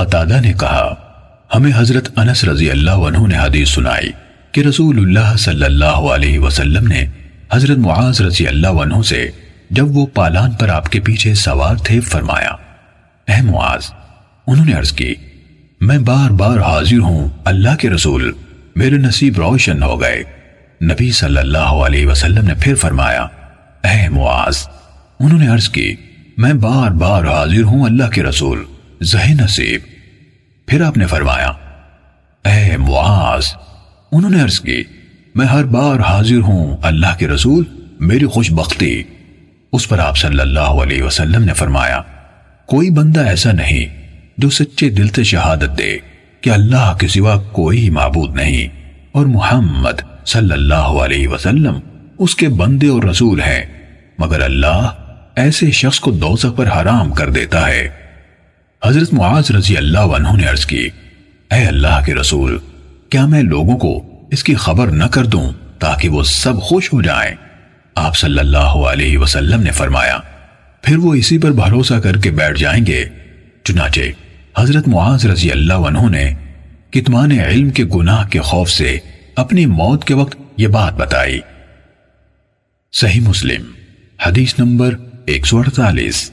قطادہ نے کہا، ہمیں حضرت انس رضی اللہ عنہ نے حدیث سنائی کہ رسول اللہ صلی اللہ علیہ وسلم نے حضرت معاذ رضی اللہ عنہ سے جب وہ پالان پر آپ کے پیچھے سوار تھے فرمایا، اے معاذ، انہوں نے عرض کی، میں بار بار حاضر ہوں، اللہ کے رسول میرے نصیب روشن ہو گئے۔ نبی صلی اللہ علیہ وسلم نے پھر فرمایا، اے معاذ، انہوں نے عرض کی، میں بار بار حاضر ہوں اللہ کے رسول۔ زہ نصیب۔ پھر آپ نے فرمایا، اے معاذ، انہوں نے عرض کی، میں ہر بار حاضر ہوں اللہ کے رسول، میری خوش بختی۔ اس پر آپ صلی اللہ علیہ وسلم نے فرمایا، کوئی بندہ ایسا نہیں جو سچے دل سے شہادت دے کہ اللہ کے سوا کوئی معبود نہیں۔ اور محمد صلی اللہ علیہ وسلم اس کے بندے اور رسول ہیں، مگر اللہ ایسے شخص کو دوزخ پر حرام کر دیتا ہے۔ حضرت معاذ رضی اللہ عنہ نے عرض کی، اے اللہ کے رسول، کیا میں لوگوں کو اس کی خبر نہ کر دوں تاکہ وہ سب خوش ہو جائیں؟ آپ صلی اللہ علیہ وسلم نے فرمایا، پھر وہ اسی پر بھروسہ کر کے بیٹھ جائیں گے۔ چنانچہ حضرت معاذ رضی اللہ عنہ نے کتمان علم کے گناہ کے خوف سے اپنی موت کے وقت یہ بات بتائی۔ صحیح مسلم، حدیث نمبر ایک سو اڑتالیس۔